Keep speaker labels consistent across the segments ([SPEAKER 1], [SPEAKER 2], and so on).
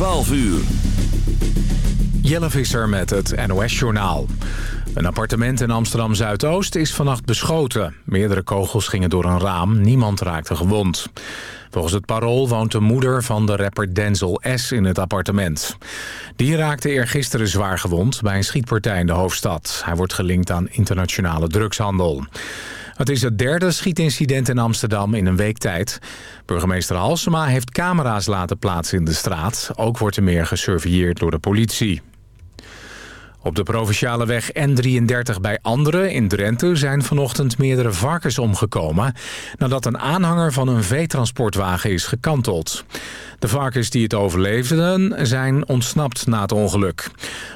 [SPEAKER 1] 12 uur.
[SPEAKER 2] Jelle Visser met het NOS-journaal. Een appartement in Amsterdam-Zuidoost is vannacht beschoten. Meerdere kogels gingen door een raam, niemand raakte gewond. Volgens het parool woont de moeder van de rapper Denzel S. in het appartement. Die raakte eergisteren zwaar gewond bij een schietpartij in de hoofdstad. Hij wordt gelinkt aan internationale drugshandel. Het is het derde schietincident in Amsterdam in een week tijd. Burgemeester Halsema heeft camera's laten plaatsen in de straat. Ook wordt er meer gesurveilleerd door de politie. Op de provinciale weg N33 bij Anderen in Drenthe zijn vanochtend meerdere varkens omgekomen... nadat een aanhanger van een veetransportwagen is gekanteld. De varkens die het overleefden zijn ontsnapt na het ongeluk.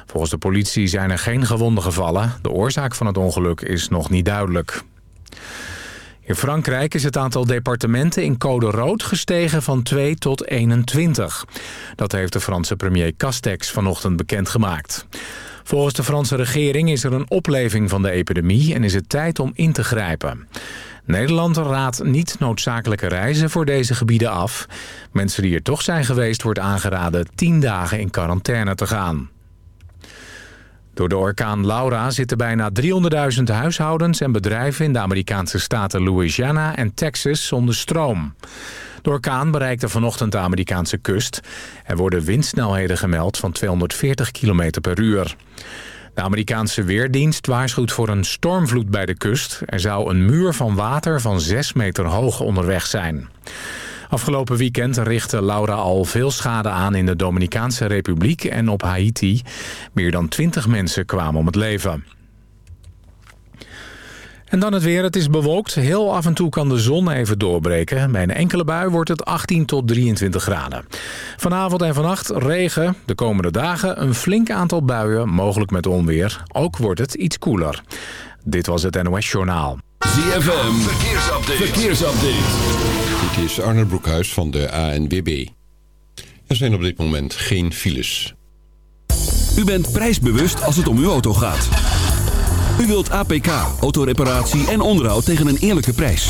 [SPEAKER 2] Volgens de politie zijn er geen gewonden gevallen. De oorzaak van het ongeluk is nog niet duidelijk. In Frankrijk is het aantal departementen in code rood gestegen van 2 tot 21. Dat heeft de Franse premier Castex vanochtend bekendgemaakt. Volgens de Franse regering is er een opleving van de epidemie en is het tijd om in te grijpen. Nederland raadt niet noodzakelijke reizen voor deze gebieden af. Mensen die er toch zijn geweest wordt aangeraden 10 dagen in quarantaine te gaan. Door de orkaan Laura zitten bijna 300.000 huishoudens en bedrijven in de Amerikaanse staten Louisiana en Texas zonder stroom. De orkaan bereikte vanochtend de Amerikaanse kust. Er worden windsnelheden gemeld van 240 km per uur. De Amerikaanse Weerdienst waarschuwt voor een stormvloed bij de kust. Er zou een muur van water van 6 meter hoog onderweg zijn. Afgelopen weekend richtte Laura al veel schade aan in de Dominicaanse Republiek en op Haiti. Meer dan 20 mensen kwamen om het leven. En dan het weer. Het is bewolkt. Heel af en toe kan de zon even doorbreken. Bij een enkele bui wordt het 18 tot 23 graden. Vanavond en vannacht regen. De komende dagen een flink aantal buien, mogelijk met onweer. Ook wordt het iets koeler. Dit was het NOS Journaal.
[SPEAKER 1] ZFM. Verkeersupdate. Verkeersupdate.
[SPEAKER 3] Dit is Arne Broekhuis van de ANWB. Er zijn op dit moment geen files.
[SPEAKER 1] U bent prijsbewust als het om uw auto gaat. U wilt APK, autoreparatie en onderhoud tegen een eerlijke prijs.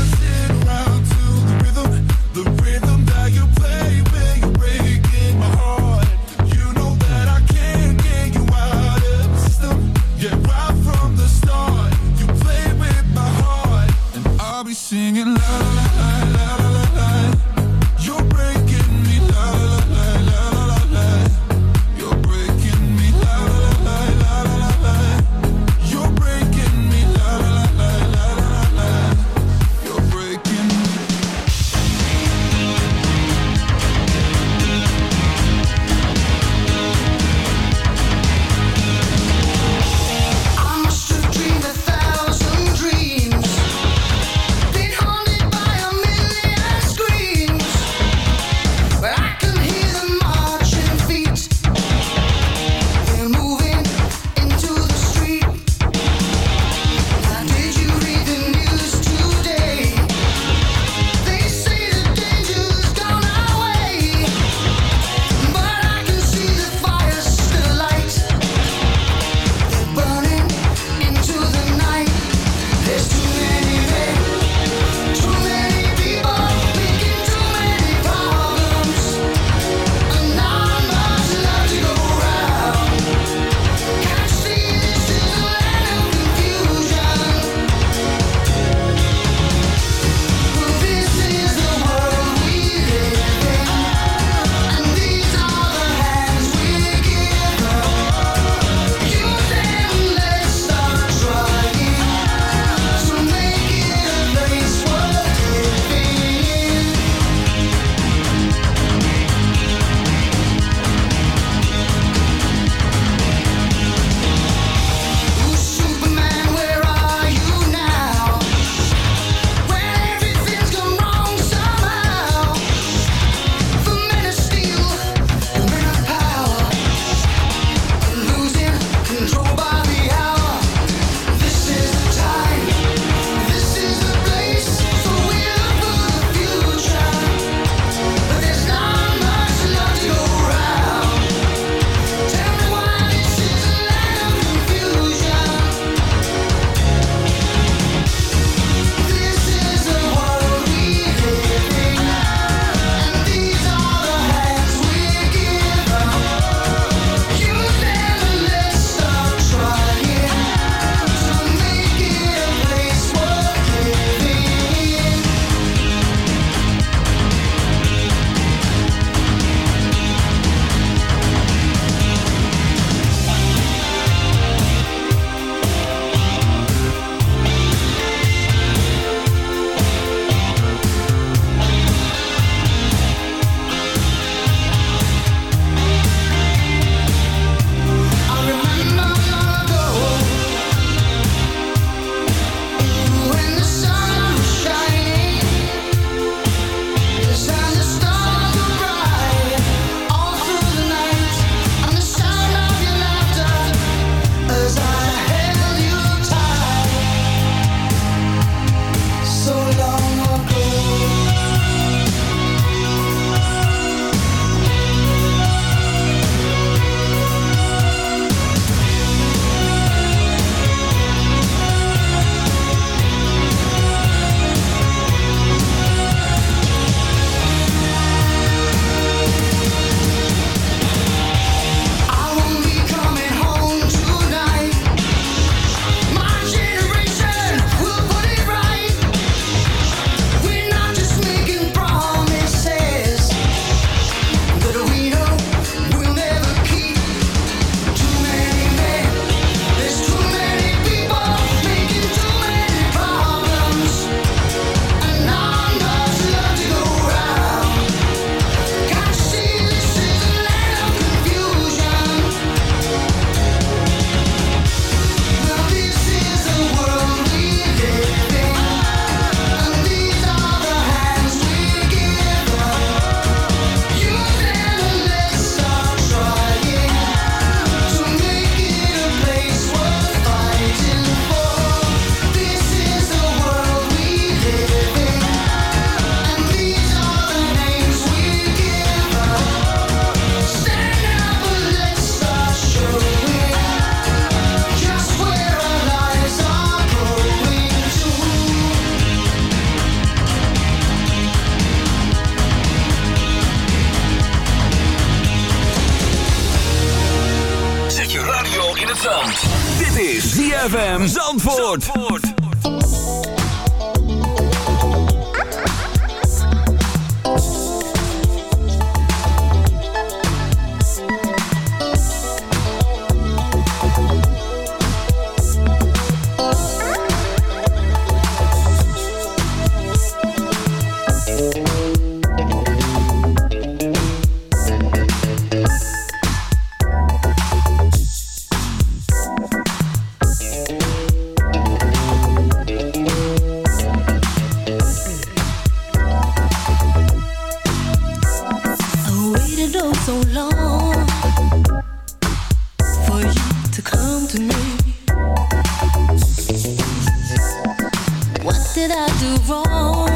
[SPEAKER 4] singing
[SPEAKER 5] love
[SPEAKER 6] did I do wrong?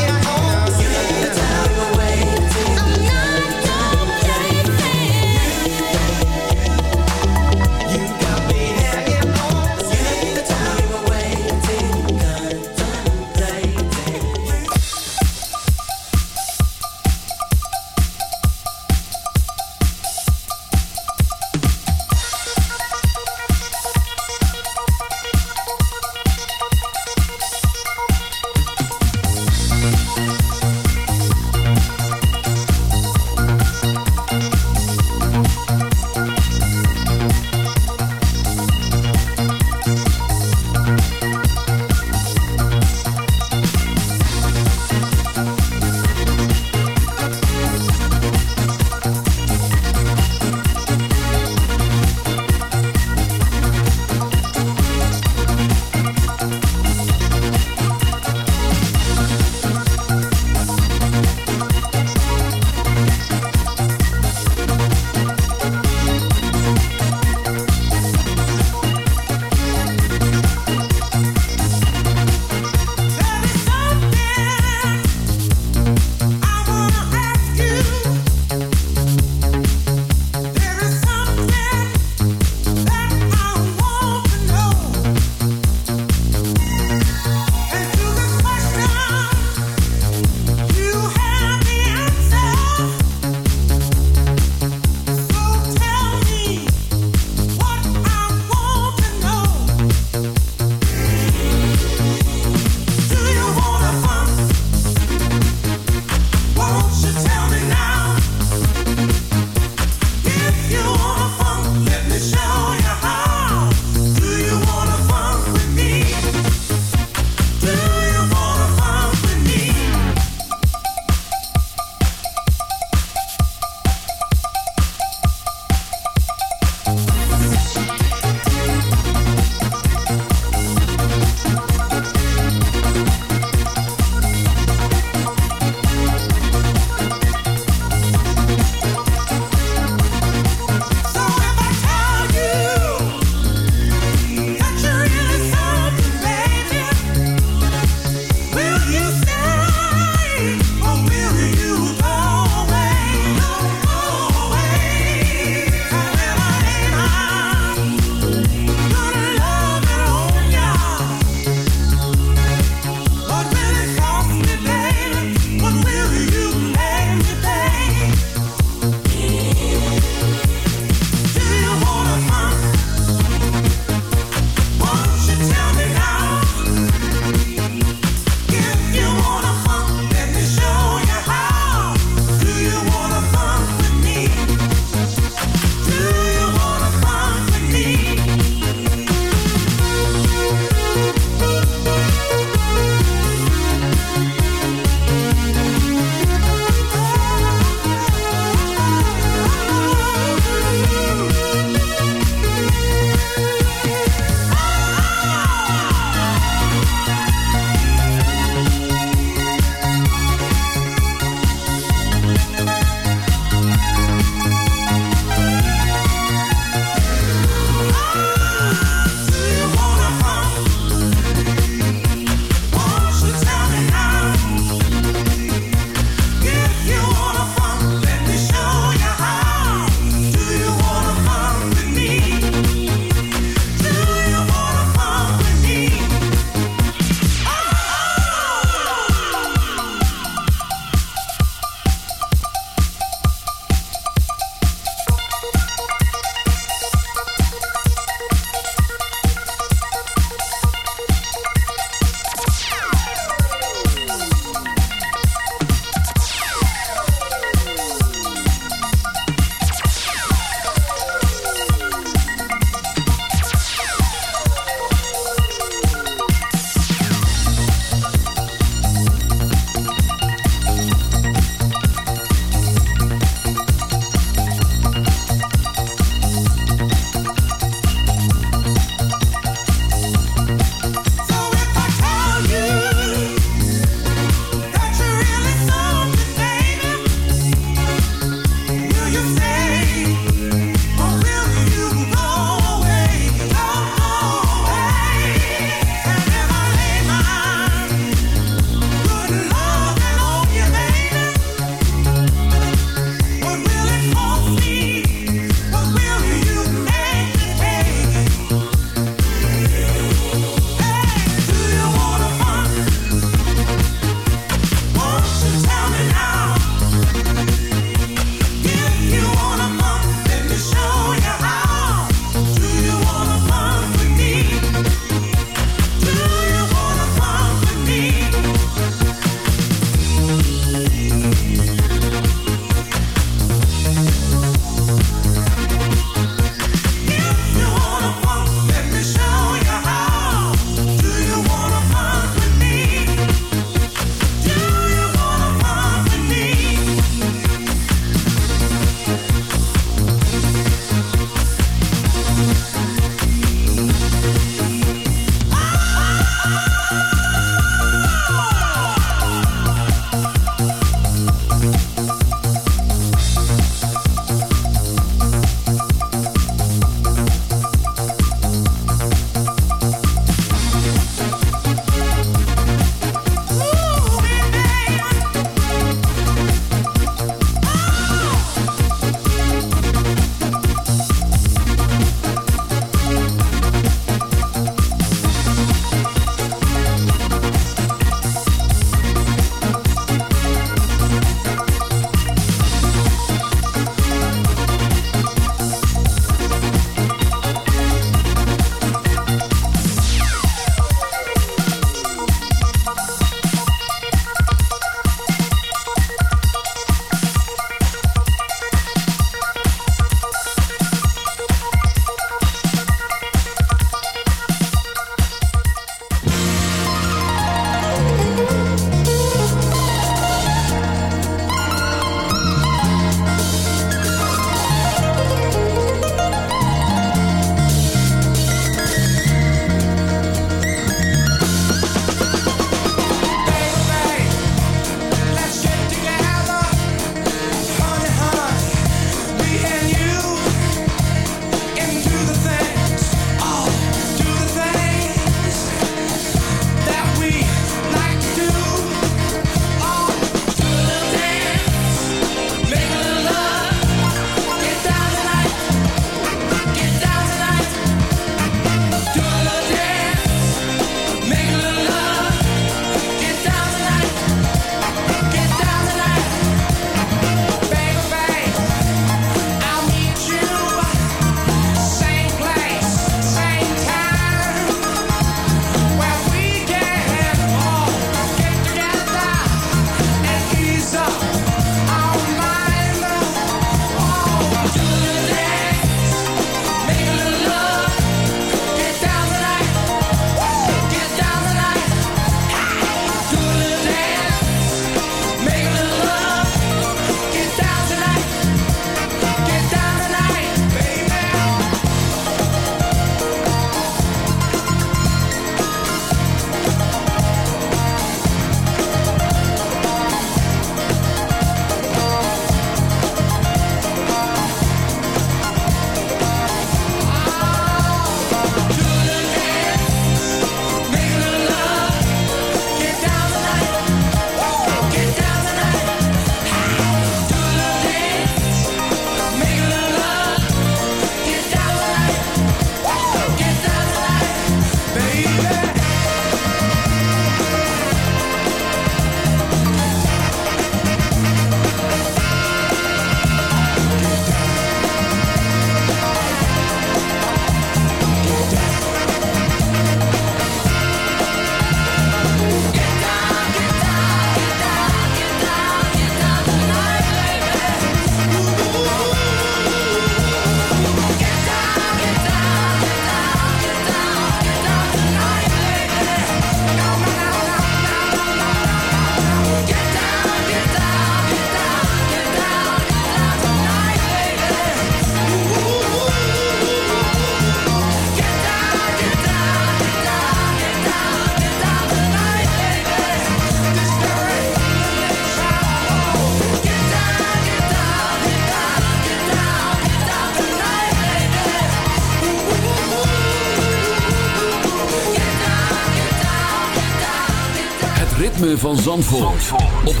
[SPEAKER 1] Van Zandvoort, op 106.9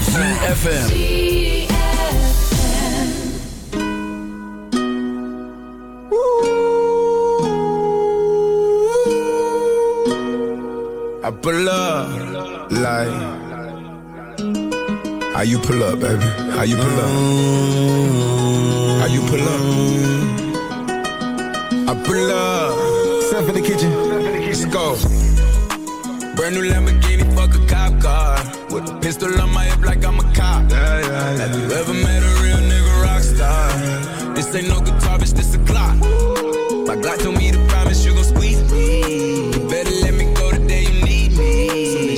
[SPEAKER 1] ZFM
[SPEAKER 7] I pull up like how you pull up, baby? How you pull up? How you pull up? I pull up. Step in the kitchen. Let's go. Brand new Lamborghini, fuck a cop car. With a pistol on my hip like I'm a cop. Yeah, yeah, Have you ever met a real nigga rock star? This ain't no guitar, bitch, this a clock. My Glock told me to promise you gon' squeeze me. You better let me go the day you need me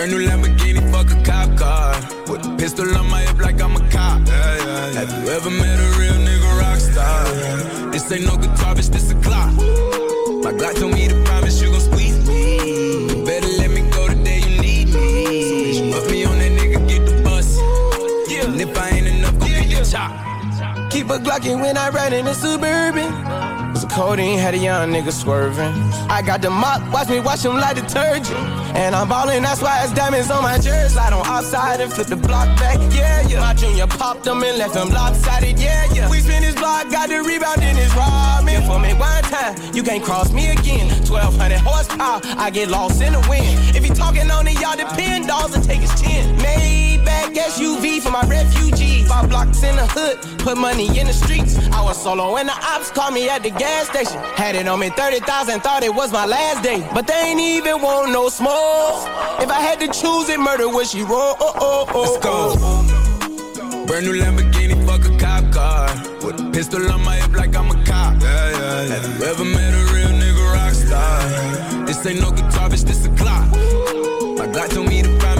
[SPEAKER 7] Brand new Lamborghini, fuck a cop car. With a pistol on my hip like I'm a cop. Have you ever met a real nigga rock star? This ain't no guitar, bitch, this a clock. My Glock told me to promise you gon' squeeze me. You better let me go the day you need me. So bitch, put me on that nigga, get the bus. And if I ain't enough, go get the chop.
[SPEAKER 8] Keep a Glockin' when I ride in the Suburban. Codeine had a young nigga swerving. I got the mop, watch me wash him like detergent. And I'm ballin', that's why it's diamonds on my jersey. Slide on outside and flip the block back, yeah, yeah. My junior popped him and left him lopsided, yeah, yeah. We spin his block, got the rebound in his robbing. For me one time, you can't cross me again. 1200 horsepower, I get lost in the wind. If he talking on it, y'all depend, dolls and take his chin. Maybach SUV for my refugees. Five blocks in the hood, put money in the streets. I was solo and the ops called me at the gas station. Had it on me 30,000, thought it was my last day. But they ain't even want no smoke. If I had to choose it, murder would she roll? Oh, oh, oh,
[SPEAKER 7] Let's go. Oh. Brand new Lamborghini, fuck a cop car. With a pistol on my hip like I'm a cop. Yeah, yeah, yeah. Have you ever met a This ain't no guitar, bitch, this a clock. My Glock told me to promise